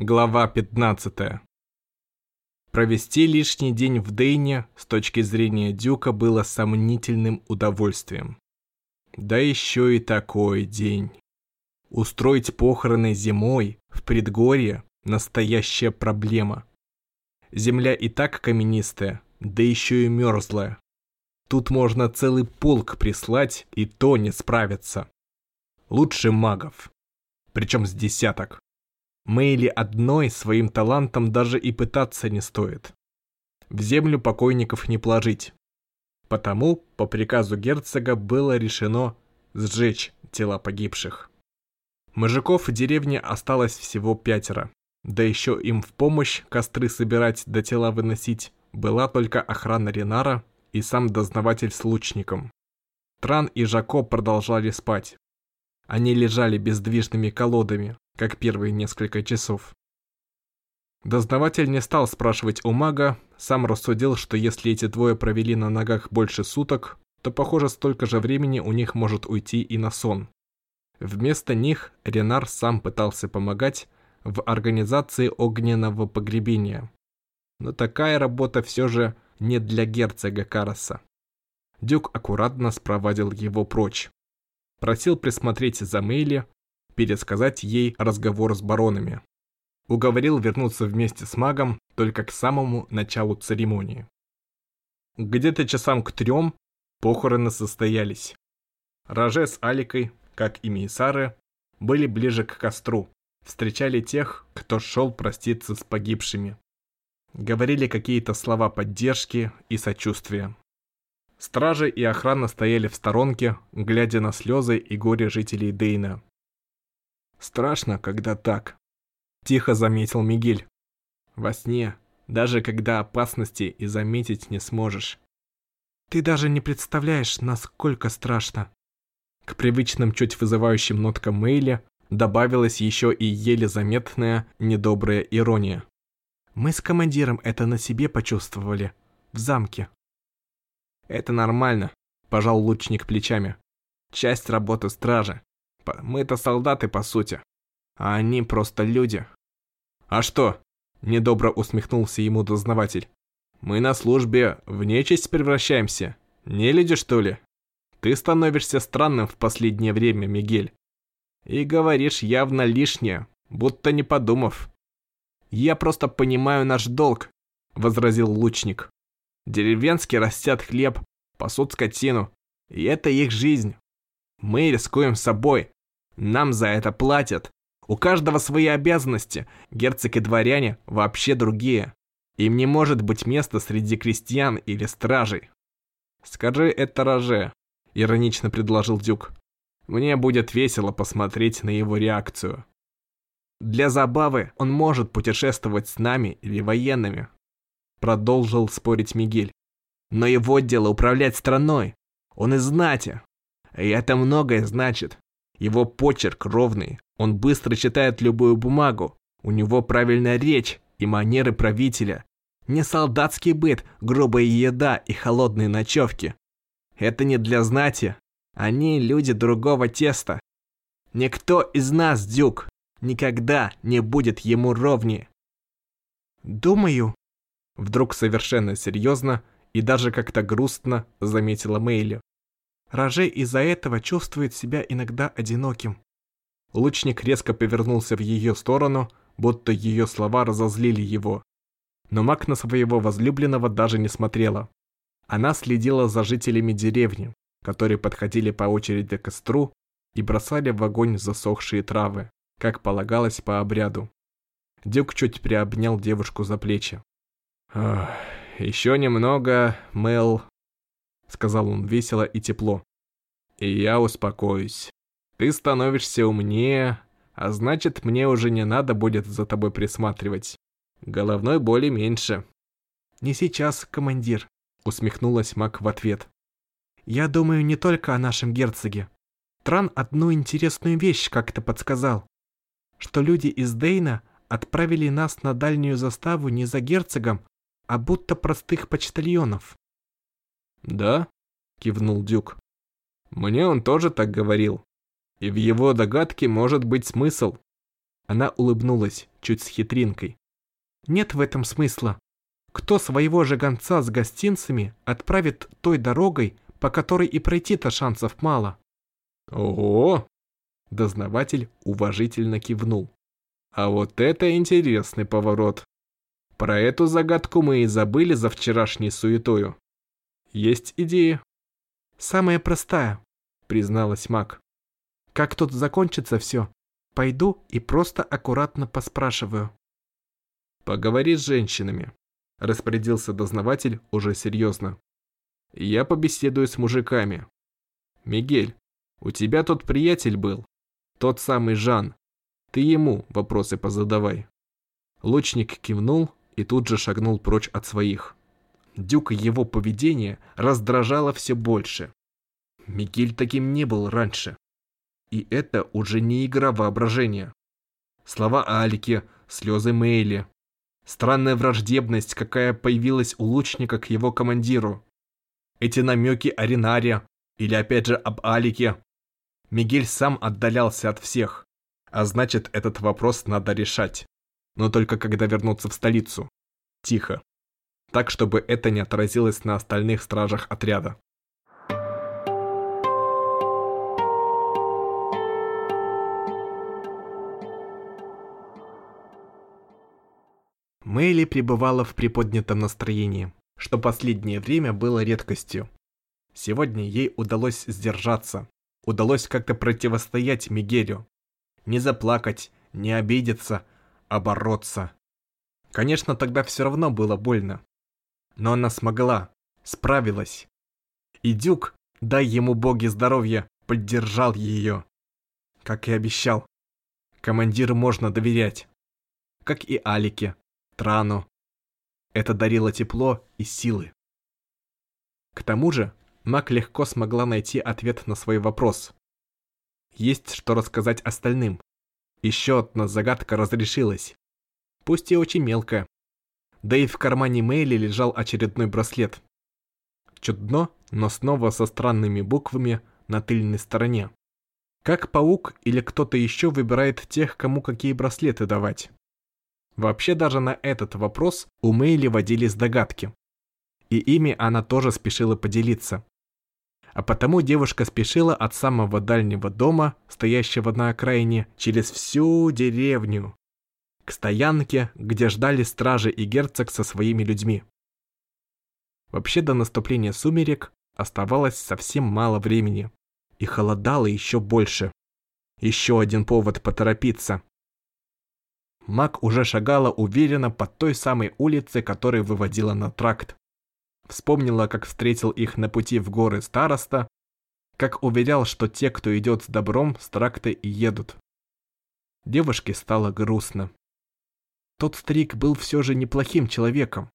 Глава 15. Провести лишний день в Дейне с точки зрения Дюка было сомнительным удовольствием. Да еще и такой день. Устроить похороны зимой в предгорье – настоящая проблема. Земля и так каменистая, да еще и мерзлая. Тут можно целый полк прислать, и то не справиться. Лучше магов. Причем с десяток. Мэйли одной своим талантом даже и пытаться не стоит. В землю покойников не положить. Потому, по приказу герцога, было решено сжечь тела погибших. Мужиков в деревне осталось всего пятеро. Да еще им в помощь костры собирать да тела выносить была только охрана Ренара и сам дознаватель с лучником. Тран и Жако продолжали спать. Они лежали бездвижными колодами, как первые несколько часов. Дознаватель не стал спрашивать у мага, сам рассудил, что если эти двое провели на ногах больше суток, то, похоже, столько же времени у них может уйти и на сон. Вместо них Ренар сам пытался помогать в организации огненного погребения. Но такая работа все же не для герцога Караса. Дюк аккуратно спровадил его прочь. Просил присмотреть за Мейли, пересказать ей разговор с баронами. Уговорил вернуться вместе с магом только к самому началу церемонии. Где-то часам к трем похороны состоялись. Роже с Аликой, как и Мейсары, были ближе к костру, встречали тех, кто шел проститься с погибшими. Говорили какие-то слова поддержки и сочувствия. Стражи и охрана стояли в сторонке, глядя на слезы и горе жителей Дейна. Страшно, когда так. Тихо заметил Мигель. Во сне, даже когда опасности и заметить не сможешь. Ты даже не представляешь, насколько страшно. К привычным чуть вызывающим ноткам Мэйли добавилась еще и еле заметная недобрая ирония. Мы с командиром это на себе почувствовали. В замке. Это нормально, пожал лучник плечами. Часть работы стражи. Мы-то солдаты, по сути. А они просто люди. А что? Недобро усмехнулся ему дознаватель. Мы на службе в нечисть превращаемся. Не люди, что ли? Ты становишься странным в последнее время, Мигель. И говоришь явно лишнее, будто не подумав. Я просто понимаю наш долг, возразил лучник. Деревенские растят хлеб, пасут скотину. И это их жизнь. Мы рискуем собой, нам за это платят. У каждого свои обязанности. Герцог и дворяне вообще другие. Им не может быть места среди крестьян или стражей. Скажи это Роже, иронично предложил Дюк. Мне будет весело посмотреть на его реакцию. Для забавы он может путешествовать с нами или военными. Продолжил спорить Мигель. Но его дело управлять страной. Он из знати. И это многое значит. Его почерк ровный, он быстро читает любую бумагу, у него правильная речь и манеры правителя. Не солдатский быт, грубая еда и холодные ночевки. Это не для знати, они люди другого теста. Никто из нас, Дюк, никогда не будет ему ровнее. Думаю, вдруг совершенно серьезно и даже как-то грустно заметила Мэйли. Роже из-за этого чувствует себя иногда одиноким. Лучник резко повернулся в ее сторону, будто ее слова разозлили его. Но маг на своего возлюбленного даже не смотрела. Она следила за жителями деревни, которые подходили по очереди к костру и бросали в огонь засохшие травы, как полагалось по обряду. Дюк чуть приобнял девушку за плечи. «Еще немного, Мэл, сказал он весело и тепло. И я успокоюсь. Ты становишься умнее, а значит, мне уже не надо будет за тобой присматривать. Головной боли меньше. Не сейчас, командир, усмехнулась Мак в ответ. Я думаю не только о нашем герцоге. Тран одну интересную вещь как-то подсказал. Что люди из Дейна отправили нас на дальнюю заставу не за герцогом, а будто простых почтальонов. «Да?» – кивнул Дюк. «Мне он тоже так говорил. И в его догадке может быть смысл. Она улыбнулась, чуть с хитринкой. Нет в этом смысла. Кто своего же гонца с гостинцами отправит той дорогой, по которой и пройти-то шансов мало? Ого! Дознаватель уважительно кивнул. А вот это интересный поворот. Про эту загадку мы и забыли за вчерашней суетою. Есть идея? Самая простая, призналась Мак. Как тут закончится все? Пойду и просто аккуратно поспрашиваю. Поговори с женщинами, распорядился дознаватель уже серьезно. Я побеседую с мужиками. Мигель, у тебя тот приятель был, тот самый Жан. Ты ему вопросы позадавай. Лучник кивнул и тут же шагнул прочь от своих. Дюка его поведение раздражало все больше. Мигель таким не был раньше. И это уже не игра воображения. Слова Алики, слезы Мейли, странная враждебность, какая появилась у лучника к его командиру. Эти намеки о Ренаре, или опять же об Алике. Мигель сам отдалялся от всех, а значит этот вопрос надо решать. Но только когда вернуться в столицу. Тихо. Так, чтобы это не отразилось на остальных стражах отряда. Мэйли пребывала в приподнятом настроении, что последнее время было редкостью. Сегодня ей удалось сдержаться, удалось как-то противостоять Мигелю. Не заплакать, не обидеться, а бороться. Конечно, тогда все равно было больно. Но она смогла, справилась. И Дюк, дай ему боги здоровья, поддержал ее. Как и обещал. Командиру можно доверять. Как и Алике, Трану. Это дарило тепло и силы. К тому же, Мак легко смогла найти ответ на свой вопрос. Есть что рассказать остальным. Еще одна загадка разрешилась. Пусть и очень мелкая. Да и в кармане Мэйли лежал очередной браслет. Чудно, но снова со странными буквами на тыльной стороне. Как паук или кто-то еще выбирает тех, кому какие браслеты давать. Вообще даже на этот вопрос у Мэйли водились догадки. И ими она тоже спешила поделиться. А потому девушка спешила от самого дальнего дома, стоящего на окраине, через всю деревню, к стоянке, где ждали стражи и герцог со своими людьми. Вообще до наступления сумерек оставалось совсем мало времени, и холодало еще больше. Еще один повод поторопиться. Мак уже шагала уверенно по той самой улице, которая выводила на тракт. Вспомнила, как встретил их на пути в горы староста, как уверял, что те, кто идет с добром, с тракта и едут. Девушке стало грустно. Тот старик был все же неплохим человеком.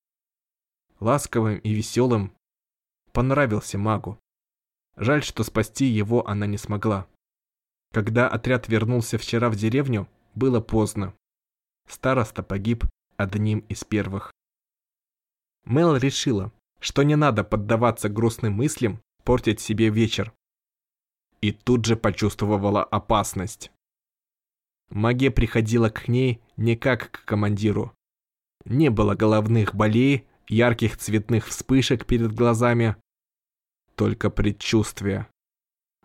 Ласковым и веселым. Понравился магу. Жаль, что спасти его она не смогла. Когда отряд вернулся вчера в деревню, было поздно. Староста погиб одним из первых. Мел решила, что не надо поддаваться грустным мыслям, портить себе вечер. И тут же почувствовала опасность. Магия приходила к ней не как к командиру. Не было головных болей, ярких цветных вспышек перед глазами, только предчувствие.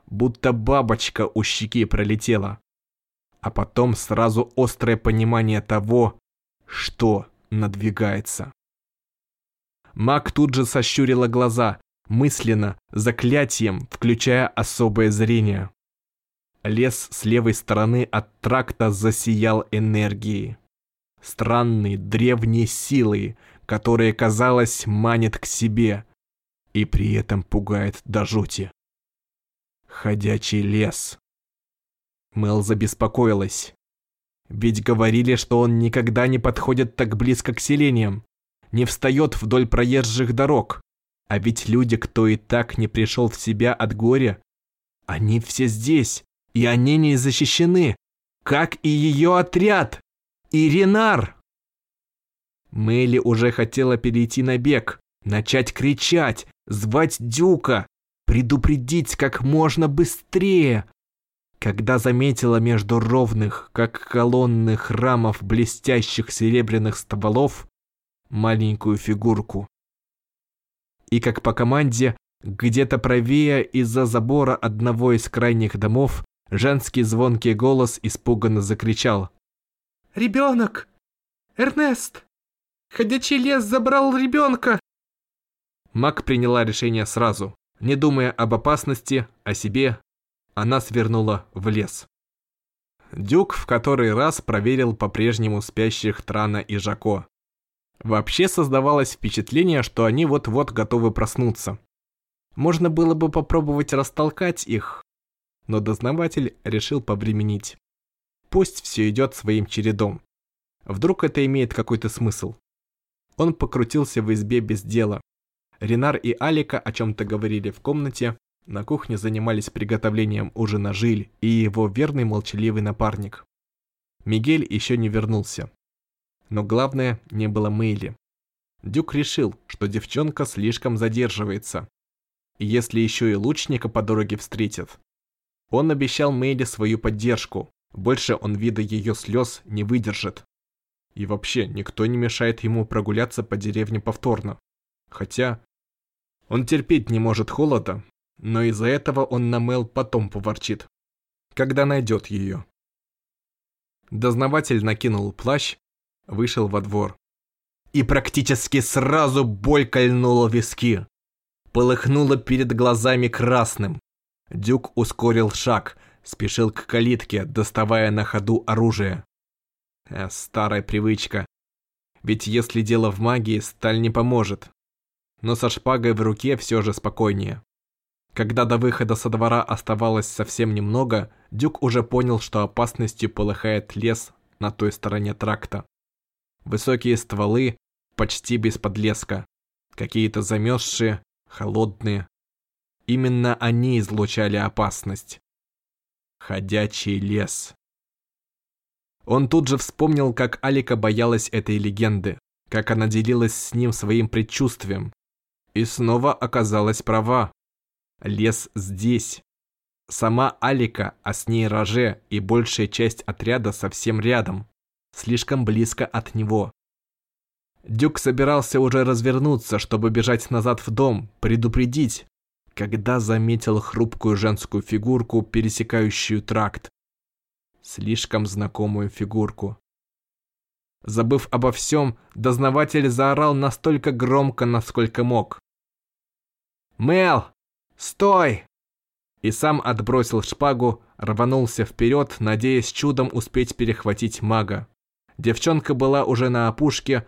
Будто бабочка у щеки пролетела а потом сразу острое понимание того, что надвигается. Маг тут же сощурила глаза, мысленно, заклятием, включая особое зрение. Лес с левой стороны от тракта засиял энергией. Странной древней силой, которая, казалось, манит к себе и при этом пугает до жути. Ходячий лес. Мел забеспокоилась. Ведь говорили, что он никогда не подходит так близко к селениям, не встает вдоль проезжих дорог. А ведь люди, кто и так не пришел в себя от горя, они все здесь, и они не защищены, как и ее отряд, и Ренар. Мэйли уже хотела перейти на бег, начать кричать, звать Дюка, предупредить как можно быстрее, когда заметила между ровных, как колонны храмов блестящих серебряных стволов, маленькую фигурку. И как по команде, где-то правее из-за забора одного из крайних домов, женский звонкий голос испуганно закричал. «Ребенок! Эрнест! Ходячий лес забрал ребенка!» Мак приняла решение сразу, не думая об опасности, о себе, она свернула в лес. Дюк в который раз проверил по-прежнему спящих Трана и Жако. Вообще создавалось впечатление, что они вот-вот готовы проснуться. Можно было бы попробовать растолкать их, но дознаватель решил повременить. Пусть все идет своим чередом. Вдруг это имеет какой-то смысл. Он покрутился в избе без дела. Ренар и Алика о чем-то говорили в комнате, на кухне занимались приготовлением ужина Жиль и его верный молчаливый напарник. Мигель еще не вернулся. Но главное, не было Мэйли. Дюк решил, что девчонка слишком задерживается. И если еще и лучника по дороге встретит. Он обещал Мэйли свою поддержку. Больше он вида ее слез не выдержит. И вообще, никто не мешает ему прогуляться по деревне повторно. Хотя, он терпеть не может холода, но из-за этого он на Мел потом поворчит, когда найдет ее. Дознаватель накинул плащ, вышел во двор. И практически сразу боль кольнула виски. Полыхнула перед глазами красным. Дюк ускорил шаг, спешил к калитке, доставая на ходу оружие. Э, старая привычка. Ведь если дело в магии, сталь не поможет. Но со шпагой в руке все же спокойнее. Когда до выхода со двора оставалось совсем немного, Дюк уже понял, что опасностью полыхает лес на той стороне тракта. Высокие стволы, почти без подлеска. Какие-то замерзшие, холодные. Именно они излучали опасность. Ходячий лес. Он тут же вспомнил, как Алика боялась этой легенды, как она делилась с ним своим предчувствием. И снова оказалась права. Лес здесь. Сама Алика, а с ней Роже и большая часть отряда совсем рядом. Слишком близко от него. Дюк собирался уже развернуться, чтобы бежать назад в дом, предупредить, когда заметил хрупкую женскую фигурку, пересекающую тракт. Слишком знакомую фигурку. Забыв обо всем, дознаватель заорал настолько громко, насколько мог. «Мел, «Стой!» И сам отбросил шпагу, рванулся вперед, надеясь чудом успеть перехватить мага. Девчонка была уже на опушке,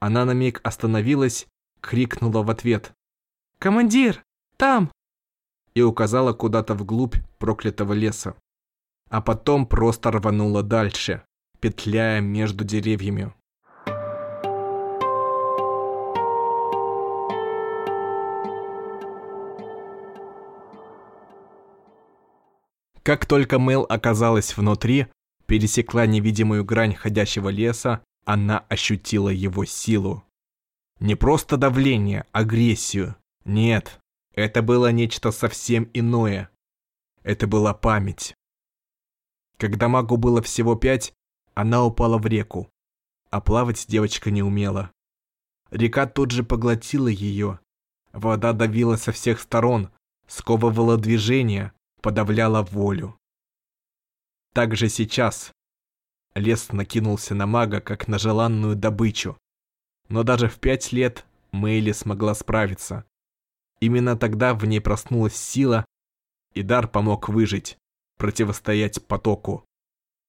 она на миг остановилась, крикнула в ответ. «Командир, там!» И указала куда-то вглубь проклятого леса. А потом просто рванула дальше, петляя между деревьями. Как только Мэл оказалась внутри, пересекла невидимую грань ходящего леса, она ощутила его силу. Не просто давление, агрессию. Нет, это было нечто совсем иное. Это была память. Когда магу было всего пять, она упала в реку. А плавать девочка не умела. Река тут же поглотила ее. Вода давила со всех сторон, сковывала движение, подавляла волю. Так же сейчас. Лес накинулся на мага, как на желанную добычу. Но даже в пять лет Мэйли смогла справиться. Именно тогда в ней проснулась сила, и дар помог выжить, противостоять потоку.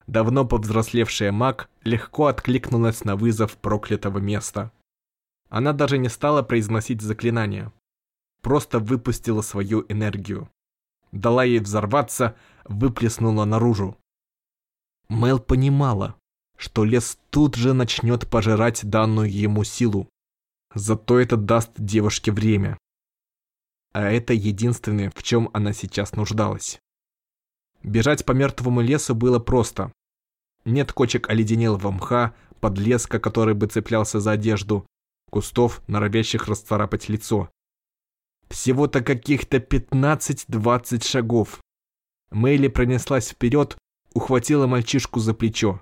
Давно повзрослевшая маг легко откликнулась на вызов проклятого места. Она даже не стала произносить заклинания, просто выпустила свою энергию дала ей взорваться, выплеснула наружу. Мел понимала, что лес тут же начнет пожирать данную ему силу. Зато это даст девушке время. А это единственное, в чем она сейчас нуждалась. Бежать по мертвому лесу было просто. Нет кочек оледенелого мха, подлеска, который бы цеплялся за одежду, кустов, норовящих расцарапать лицо. Всего-то каких-то 15-20 шагов. Мэйли пронеслась вперед, ухватила мальчишку за плечо.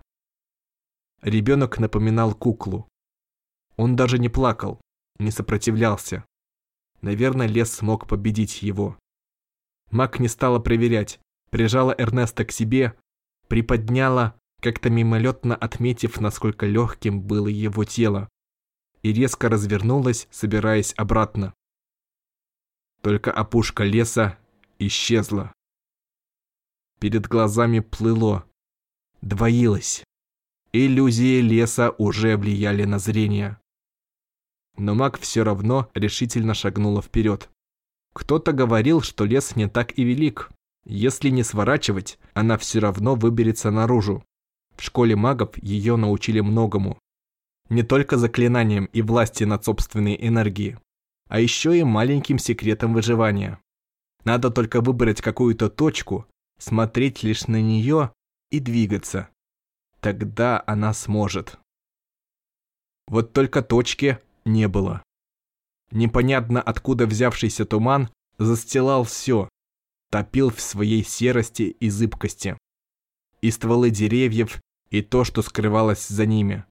Ребенок напоминал куклу. Он даже не плакал, не сопротивлялся. Наверное, лес смог победить его. Мак не стала проверять, прижала Эрнеста к себе, приподняла, как-то мимолетно отметив, насколько легким было его тело, и резко развернулась, собираясь обратно. Только опушка леса исчезла. Перед глазами плыло, двоилось. Иллюзии леса уже влияли на зрение. Но маг все равно решительно шагнула вперед. Кто-то говорил, что лес не так и велик. Если не сворачивать, она все равно выберется наружу. В школе магов ее научили многому. Не только заклинаниям и власти над собственной энергией, а еще и маленьким секретом выживания. Надо только выбрать какую-то точку, смотреть лишь на нее и двигаться. Тогда она сможет. Вот только точки не было. Непонятно откуда взявшийся туман застилал все, топил в своей серости и зыбкости. И стволы деревьев, и то, что скрывалось за ними.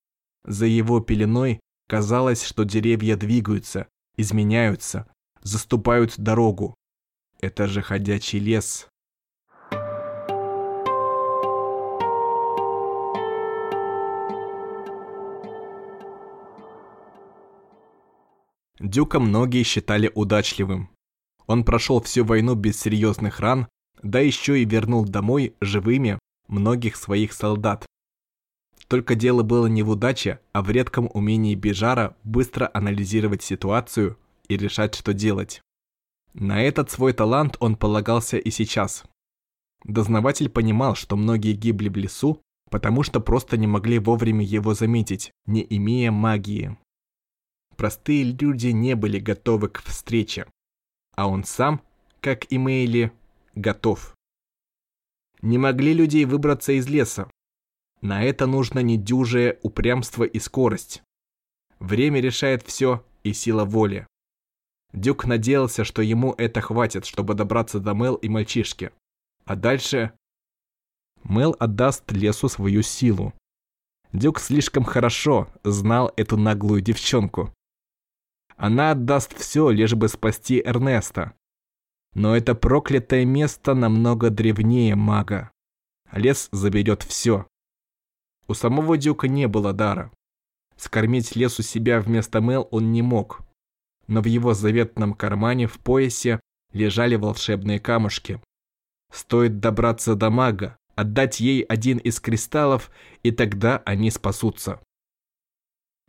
За его пеленой казалось, что деревья двигаются, изменяются, заступают дорогу. Это же ходячий лес. Дюка многие считали удачливым. Он прошел всю войну без серьезных ран, да еще и вернул домой живыми многих своих солдат. Только дело было не в удаче, а в редком умении Бежара быстро анализировать ситуацию и решать, что делать. На этот свой талант он полагался и сейчас. Дознаватель понимал, что многие гибли в лесу, потому что просто не могли вовремя его заметить, не имея магии. Простые люди не были готовы к встрече, а он сам, как и Мэйли, готов. Не могли людей выбраться из леса. На это нужно недюжее упрямство и скорость. Время решает все и сила воли. Дюк надеялся, что ему это хватит, чтобы добраться до Мел и мальчишки. А дальше... Мел отдаст лесу свою силу. Дюк слишком хорошо знал эту наглую девчонку. Она отдаст все, лишь бы спасти Эрнеста. Но это проклятое место намного древнее мага. Лес заберет все. У самого Дюка не было дара. Скормить лесу себя вместо Мел он не мог. Но в его заветном кармане в поясе лежали волшебные камушки. Стоит добраться до мага, отдать ей один из кристаллов, и тогда они спасутся.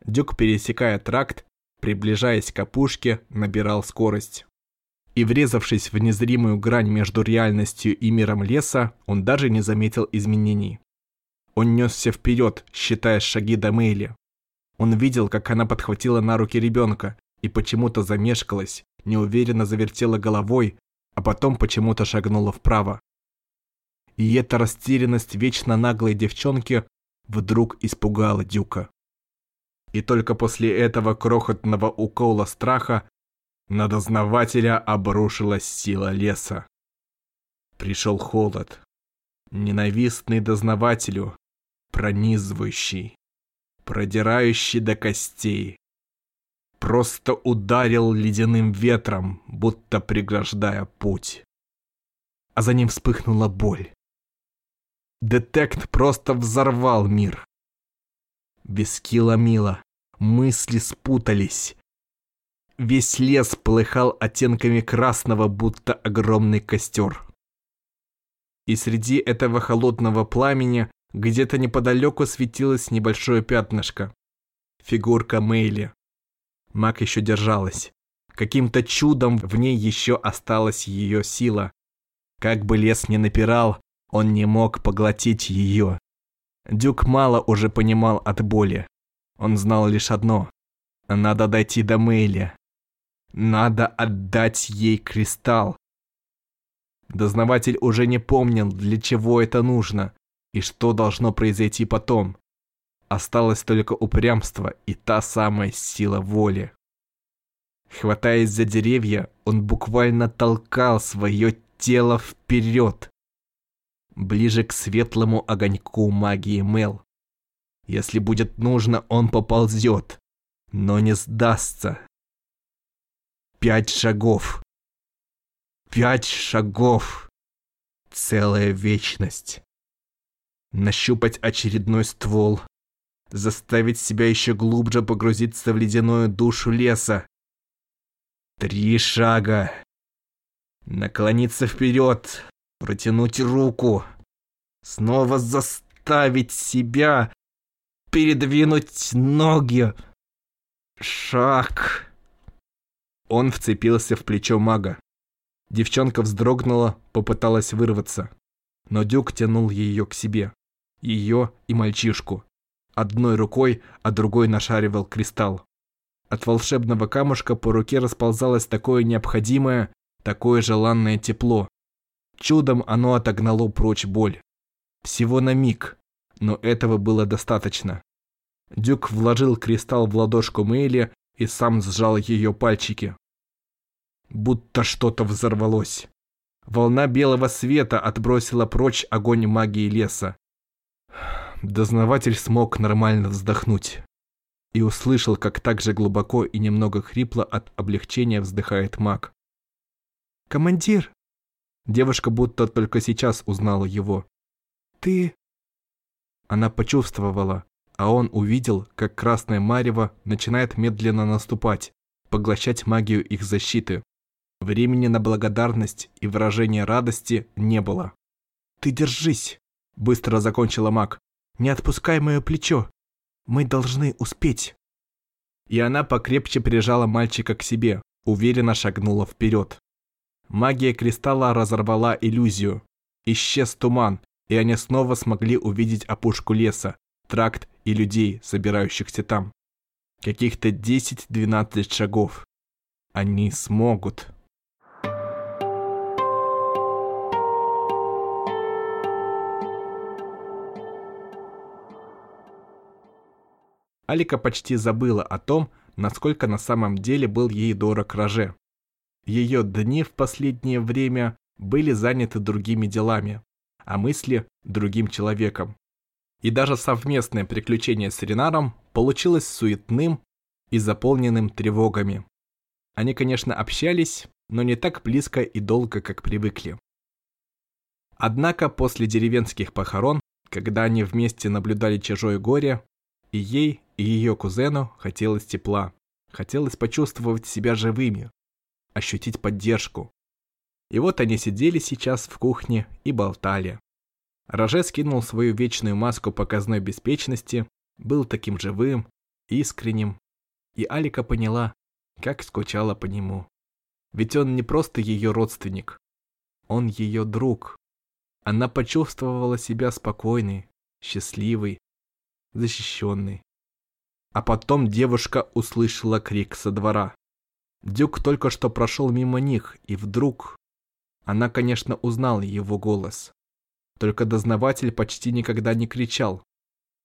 Дюк, пересекая тракт, приближаясь к опушке, набирал скорость. И врезавшись в незримую грань между реальностью и миром леса, он даже не заметил изменений. Он несся вперед, считая шаги до Мэйли. Он видел, как она подхватила на руки ребенка и почему-то замешкалась, неуверенно завертела головой, а потом почему-то шагнула вправо. И эта растерянность вечно наглой девчонки вдруг испугала Дюка. И только после этого крохотного укола страха на дознавателя обрушилась сила леса. Пришел холод, ненавистный дознавателю, пронизывающий, продирающий до костей. Просто ударил ледяным ветром, будто преграждая путь. А за ним вспыхнула боль. Детект просто взорвал мир. Виски ломило, мысли спутались. Весь лес полыхал оттенками красного, будто огромный костер. И среди этого холодного пламени где-то неподалеку светилось небольшое пятнышко. Фигурка Мэйли. Мак еще держалась. Каким-то чудом в ней еще осталась ее сила. Как бы лес ни напирал, он не мог поглотить ее. Дюк мало уже понимал от боли. Он знал лишь одно. Надо дойти до Мэйли. Надо отдать ей кристалл. Дознаватель уже не помнил, для чего это нужно и что должно произойти потом. Осталось только упрямство и та самая сила воли. Хватаясь за деревья, он буквально толкал свое тело вперед, ближе к светлому огоньку магии Мел. Если будет нужно, он поползет, но не сдастся. Пять шагов. Пять шагов. Целая вечность. Нащупать очередной ствол. Заставить себя еще глубже погрузиться в ледяную душу леса. Три шага. Наклониться вперед. Протянуть руку. Снова заставить себя передвинуть ноги. Шаг. Он вцепился в плечо мага. Девчонка вздрогнула, попыталась вырваться. Но Дюк тянул ее к себе. Ее и мальчишку. Одной рукой, а другой нашаривал кристалл. От волшебного камушка по руке расползалось такое необходимое, такое желанное тепло. Чудом оно отогнало прочь боль. Всего на миг, но этого было достаточно. Дюк вложил кристалл в ладошку Мэйли и сам сжал ее пальчики. Будто что-то взорвалось. Волна белого света отбросила прочь огонь магии леса. Дознаватель смог нормально вздохнуть. И услышал, как так же глубоко и немного хрипло от облегчения вздыхает маг. «Командир!» Девушка будто только сейчас узнала его. «Ты...» Она почувствовала, а он увидел, как красное марево начинает медленно наступать, поглощать магию их защиты. Времени на благодарность и выражение радости не было. «Ты держись!» – быстро закончила маг. «Не отпускай мое плечо! Мы должны успеть!» И она покрепче прижала мальчика к себе, уверенно шагнула вперед. Магия кристалла разорвала иллюзию. Исчез туман, и они снова смогли увидеть опушку леса, тракт и людей, собирающихся там. Каких-то 10-12 шагов. Они смогут. Алика почти забыла о том, насколько на самом деле был ей дорог Роже. Ее дни в последнее время были заняты другими делами, а мысли – другим человеком. И даже совместное приключение с Ренаром получилось суетным и заполненным тревогами. Они, конечно, общались, но не так близко и долго, как привыкли. Однако после деревенских похорон, когда они вместе наблюдали чужое горе, и ей, и ее кузену хотелось тепла, хотелось почувствовать себя живыми, ощутить поддержку. И вот они сидели сейчас в кухне и болтали. Роже скинул свою вечную маску показной беспечности, был таким живым, искренним, и Алика поняла, как скучала по нему. Ведь он не просто ее родственник, он ее друг. Она почувствовала себя спокойной, счастливой, защищенной. А потом девушка услышала крик со двора. Дюк только что прошел мимо них, и вдруг... Она, конечно, узнала его голос. Только дознаватель почти никогда не кричал.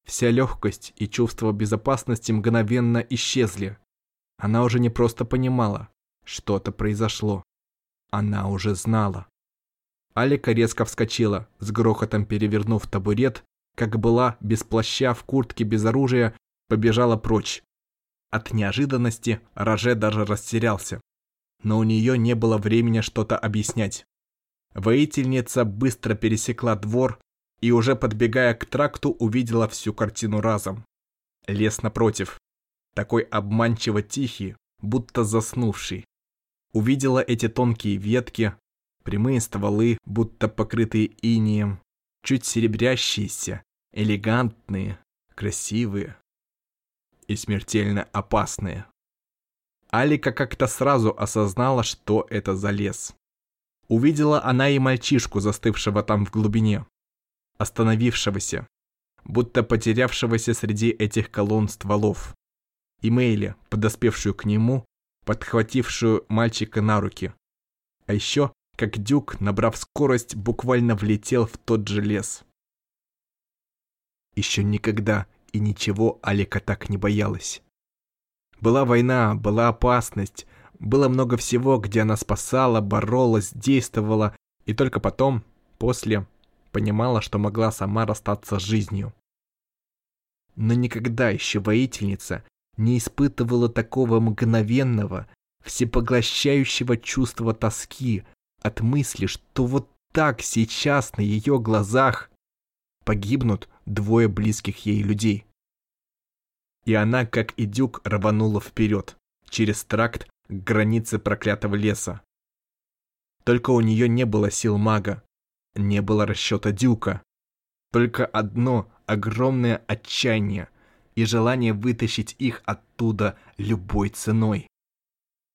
Вся легкость и чувство безопасности мгновенно исчезли. Она уже не просто понимала, что-то произошло. Она уже знала. Алика резко вскочила, с грохотом перевернув табурет, как была, без плаща, в куртке, без оружия, побежала прочь. От неожиданности Роже даже растерялся. Но у нее не было времени что-то объяснять. Воительница быстро пересекла двор и уже подбегая к тракту увидела всю картину разом. Лес напротив, такой обманчиво тихий, будто заснувший. Увидела эти тонкие ветки, прямые стволы, будто покрытые инием, чуть серебрящиеся, элегантные, красивые и смертельно опасные. Алика как-то сразу осознала, что это за лес. Увидела она и мальчишку, застывшего там в глубине, остановившегося, будто потерявшегося среди этих колонн стволов. И Мейли, подоспевшую к нему, подхватившую мальчика на руки. А еще, как дюк, набрав скорость, буквально влетел в тот же лес. Еще никогда и ничего Алика так не боялась. Была война, была опасность, было много всего, где она спасала, боролась, действовала, и только потом, после, понимала, что могла сама расстаться с жизнью. Но никогда еще воительница не испытывала такого мгновенного, всепоглощающего чувства тоски от мысли, что вот так сейчас на ее глазах погибнут двое близких ей людей. И она, как и дюк, рванула вперед, через тракт к границе проклятого леса. Только у нее не было сил мага, не было расчета дюка. Только одно огромное отчаяние и желание вытащить их оттуда любой ценой.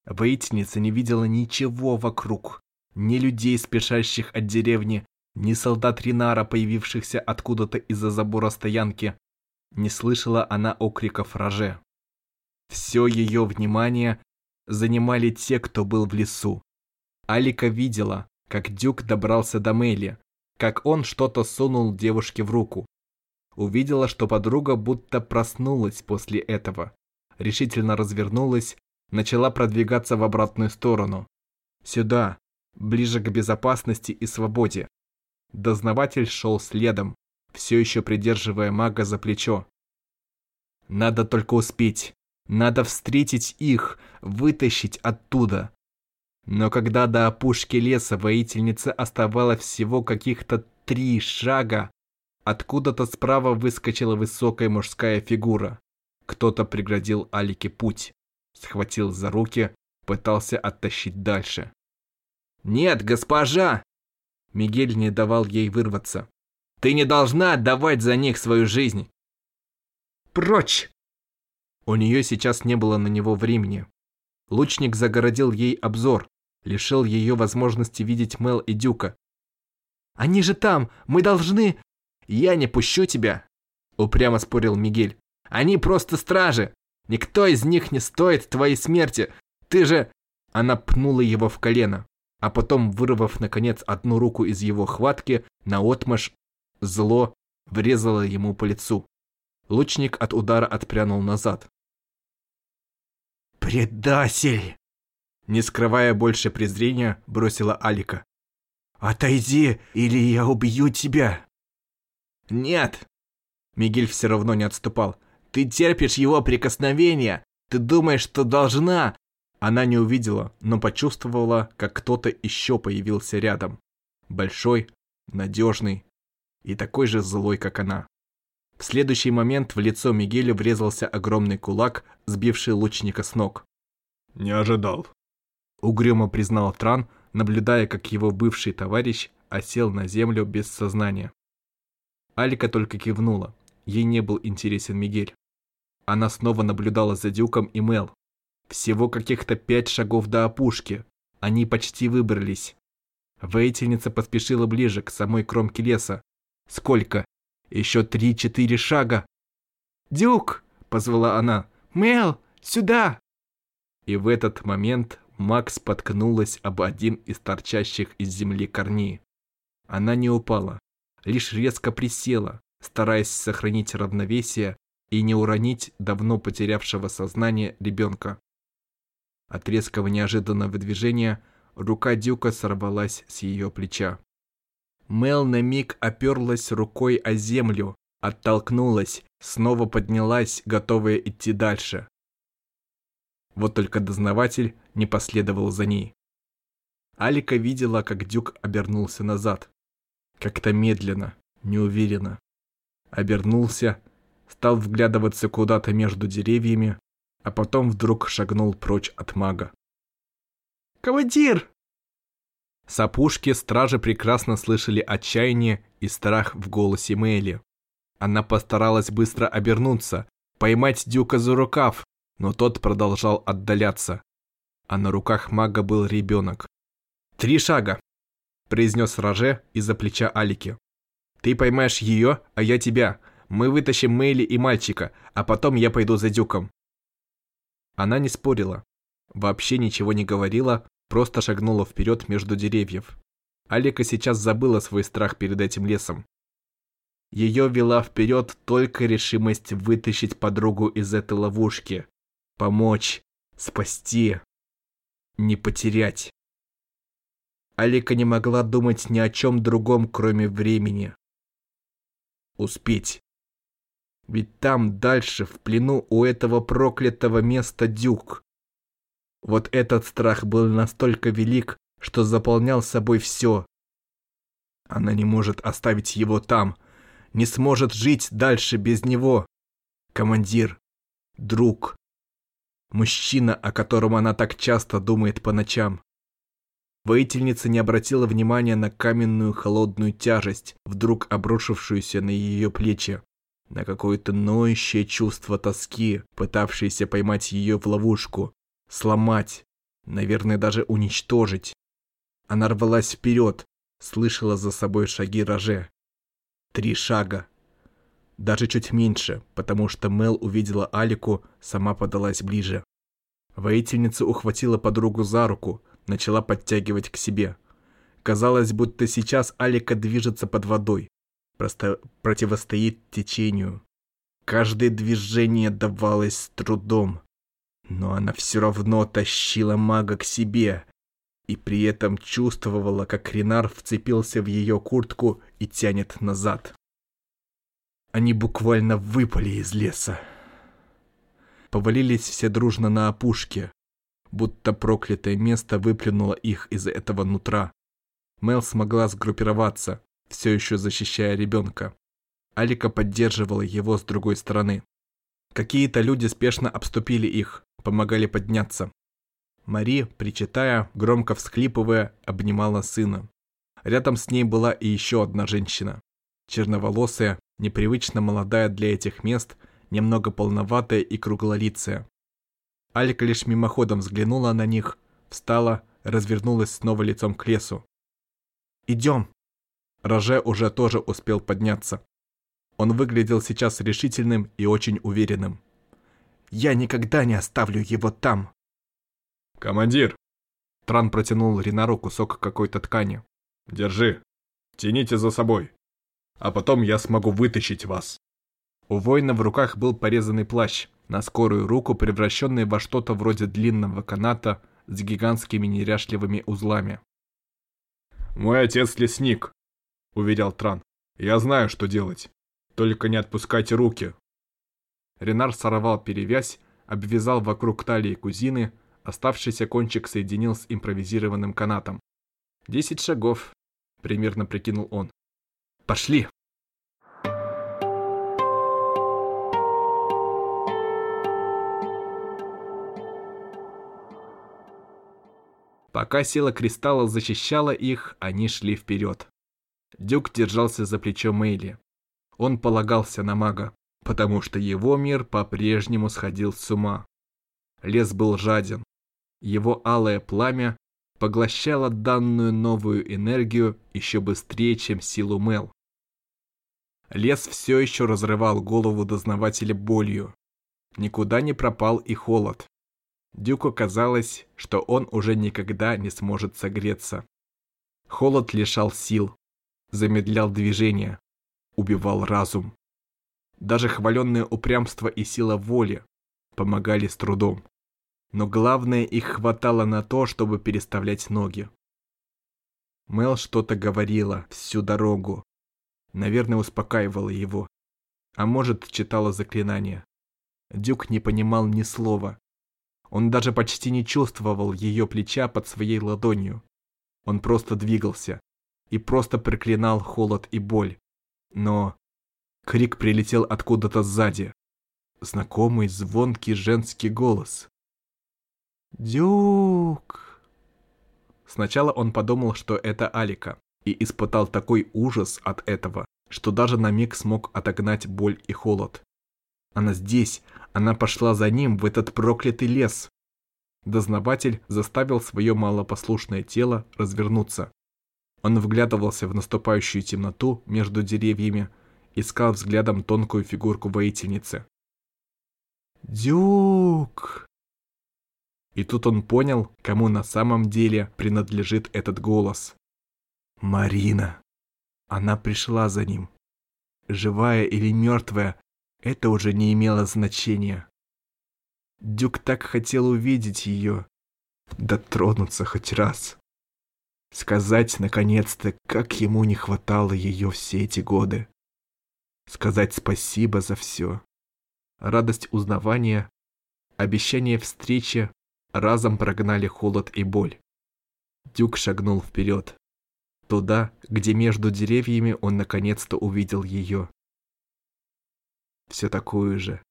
Воительница не видела ничего вокруг, ни людей, спешащих от деревни, ни солдат Ринара, появившихся откуда-то из-за забора стоянки. Не слышала она окриков Роже. Все ее внимание занимали те, кто был в лесу. Алика видела, как Дюк добрался до Мэли, как он что-то сунул девушке в руку. Увидела, что подруга будто проснулась после этого. Решительно развернулась, начала продвигаться в обратную сторону. Сюда, ближе к безопасности и свободе. Дознаватель шел следом, все еще придерживая мага за плечо. Надо только успеть. Надо встретить их, вытащить оттуда. Но когда до опушки леса воительница оставала всего каких-то три шага, откуда-то справа выскочила высокая мужская фигура. Кто-то преградил Алике путь, схватил за руки, пытался оттащить дальше. «Нет, госпожа!» Мигель не давал ей вырваться. «Ты не должна отдавать за них свою жизнь!» «Прочь!» У нее сейчас не было на него времени. Лучник загородил ей обзор, лишил ее возможности видеть Мел и Дюка. «Они же там! Мы должны...» «Я не пущу тебя!» Упрямо спорил Мигель. «Они просто стражи! Никто из них не стоит твоей смерти! Ты же...» Она пнула его в колено а потом, вырвав, наконец, одну руку из его хватки, наотмашь, зло врезало ему по лицу. Лучник от удара отпрянул назад. «Предатель!» Не скрывая больше презрения, бросила Алика. «Отойди, или я убью тебя!» «Нет!» Мигель все равно не отступал. «Ты терпишь его прикосновения! Ты думаешь, что должна, она не увидела, но почувствовала, как кто-то еще появился рядом. Большой, надежный и такой же злой, как она. В следующий момент в лицо Мигеля врезался огромный кулак, сбивший лучника с ног. «Не ожидал», — угрюмо признал Тран, наблюдая, как его бывший товарищ осел на землю без сознания. Алика только кивнула. Ей не был интересен Мигель. Она снова наблюдала за Дюком и Мел, всего каких-то пять шагов до опушки. Они почти выбрались. Воительница поспешила ближе, к самой кромке леса. Сколько? Еще три-четыре шага. «Дюк!» — позвала она. «Мел, сюда!» И в этот момент Макс споткнулась об один из торчащих из земли корней. Она не упала, лишь резко присела, стараясь сохранить равновесие и не уронить давно потерявшего сознание ребенка. От резкого неожиданного движения рука Дюка сорвалась с ее плеча. Мел на миг оперлась рукой о землю, оттолкнулась, снова поднялась, готовая идти дальше. Вот только дознаватель не последовал за ней. Алика видела, как Дюк обернулся назад. Как-то медленно, неуверенно. Обернулся, стал вглядываться куда-то между деревьями, а потом вдруг шагнул прочь от мага. «Командир!» С опушки стражи прекрасно слышали отчаяние и страх в голосе Мэйли. Она постаралась быстро обернуться, поймать Дюка за рукав, но тот продолжал отдаляться. А на руках мага был ребенок. «Три шага!» – произнес Роже из-за плеча Алики. «Ты поймаешь ее, а я тебя. Мы вытащим Мэйли и мальчика, а потом я пойду за Дюком». Она не спорила, вообще ничего не говорила, просто шагнула вперед между деревьев. Алика сейчас забыла свой страх перед этим лесом. Ее вела вперед только решимость вытащить подругу из этой ловушки, помочь, спасти, не потерять. Алика не могла думать ни о чем другом, кроме времени. Успеть. Ведь там дальше, в плену у этого проклятого места дюк. Вот этот страх был настолько велик, что заполнял собой все. Она не может оставить его там, не сможет жить дальше без него. Командир, друг, мужчина, о котором она так часто думает по ночам. Воительница не обратила внимания на каменную холодную тяжесть, вдруг обрушившуюся на ее плечи, на какое-то ноющее чувство тоски, пытавшееся поймать ее в ловушку, сломать, наверное, даже уничтожить. Она рвалась вперед, слышала за собой шаги Роже. Три шага. Даже чуть меньше, потому что Мел увидела Алику, сама подалась ближе. Воительница ухватила подругу за руку, начала подтягивать к себе. Казалось, будто сейчас Алика движется под водой, просто противостоит течению. Каждое движение давалось с трудом, но она все равно тащила мага к себе, и при этом чувствовала, как Ренар вцепился в ее куртку и тянет назад. Они буквально выпали из леса. Повалились все дружно на опушке, будто проклятое место выплюнуло их из этого нутра. Мел смогла сгруппироваться, все еще защищая ребенка. Алика поддерживала его с другой стороны. Какие-то люди спешно обступили их, помогали подняться. Мари, причитая, громко всхлипывая, обнимала сына. Рядом с ней была и еще одна женщина. Черноволосая, непривычно молодая для этих мест, немного полноватая и круглолицая. Алика лишь мимоходом взглянула на них, встала, развернулась снова лицом к лесу. «Идем!» Роже уже тоже успел подняться. Он выглядел сейчас решительным и очень уверенным. «Я никогда не оставлю его там!» «Командир!» Тран протянул Ринару кусок какой-то ткани. «Держи. Тяните за собой. А потом я смогу вытащить вас». У воина в руках был порезанный плащ, на скорую руку превращенный во что-то вроде длинного каната с гигантскими неряшливыми узлами. «Мой отец лесник», — уверял Тран. «Я знаю, что делать. Только не отпускайте руки». Ренар сорвал перевязь, обвязал вокруг талии кузины, Оставшийся кончик соединил с импровизированным канатом. «Десять шагов», — примерно прикинул он. «Пошли!» Пока сила кристалла защищала их, они шли вперед. Дюк держался за плечо Мэйли. Он полагался на мага, потому что его мир по-прежнему сходил с ума. Лес был жаден, его алое пламя поглощало данную новую энергию еще быстрее, чем силу Мел. Лес все еще разрывал голову дознавателя болью. Никуда не пропал и холод. Дюку казалось, что он уже никогда не сможет согреться. Холод лишал сил, замедлял движение, убивал разум. Даже хваленное упрямство и сила воли помогали с трудом но главное их хватало на то, чтобы переставлять ноги. Мел что-то говорила всю дорогу. Наверное, успокаивала его. А может, читала заклинания. Дюк не понимал ни слова. Он даже почти не чувствовал ее плеча под своей ладонью. Он просто двигался и просто проклинал холод и боль. Но крик прилетел откуда-то сзади. Знакомый звонкий женский голос. Дюк. Сначала он подумал, что это Алика, и испытал такой ужас от этого, что даже на миг смог отогнать боль и холод. Она здесь, она пошла за ним в этот проклятый лес. Дознаватель заставил свое малопослушное тело развернуться. Он вглядывался в наступающую темноту между деревьями, искал взглядом тонкую фигурку воительницы. «Дюк!» И тут он понял, кому на самом деле принадлежит этот голос. Марина. Она пришла за ним. Живая или мертвая, это уже не имело значения. Дюк так хотел увидеть ее, дотронуться хоть раз. Сказать, наконец-то, как ему не хватало ее все эти годы. Сказать спасибо за все. Радость узнавания, обещание встречи разом прогнали холод и боль. Дюк шагнул вперед. Туда, где между деревьями он наконец-то увидел ее. Все такую же.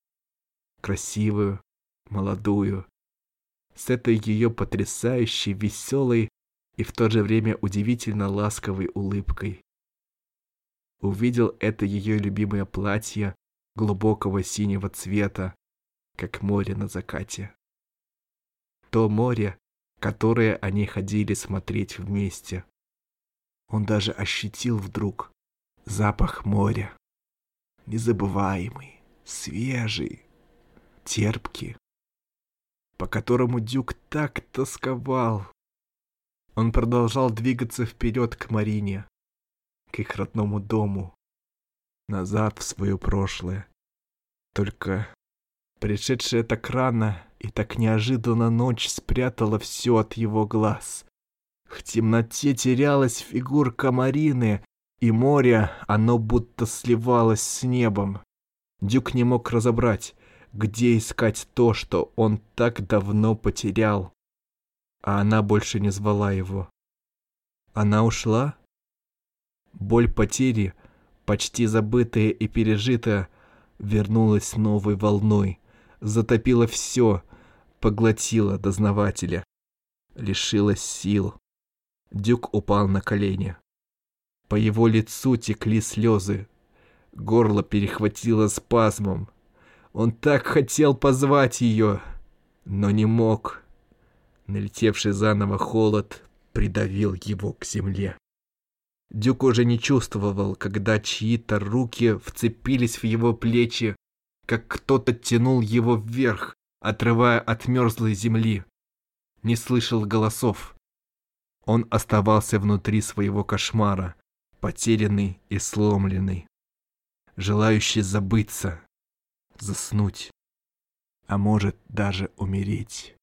Красивую, молодую. С этой ее потрясающей, веселой и в то же время удивительно ласковой улыбкой. Увидел это ее любимое платье глубокого синего цвета, как море на закате. То море, которое они ходили смотреть вместе. Он даже ощутил вдруг запах моря. Незабываемый, свежий, терпкий, по которому Дюк так тосковал. Он продолжал двигаться вперед к Марине, к их родному дому, назад в свое прошлое. Только пришедшая так рано и так неожиданно ночь спрятала все от его глаз. В темноте терялась фигурка Марины, и море, оно будто сливалось с небом. Дюк не мог разобрать, где искать то, что он так давно потерял. А она больше не звала его. Она ушла? Боль потери, почти забытая и пережитая, вернулась новой волной, затопила все, поглотила дознавателя, лишилась сил. Дюк упал на колени. По его лицу текли слезы. Горло перехватило спазмом. Он так хотел позвать ее, но не мог. Налетевший заново холод придавил его к земле. Дюк уже не чувствовал, когда чьи-то руки вцепились в его плечи, как кто-то тянул его вверх, отрывая от мерзлой земли. Не слышал голосов. Он оставался внутри своего кошмара, потерянный и сломленный, желающий забыться, заснуть, а может даже умереть.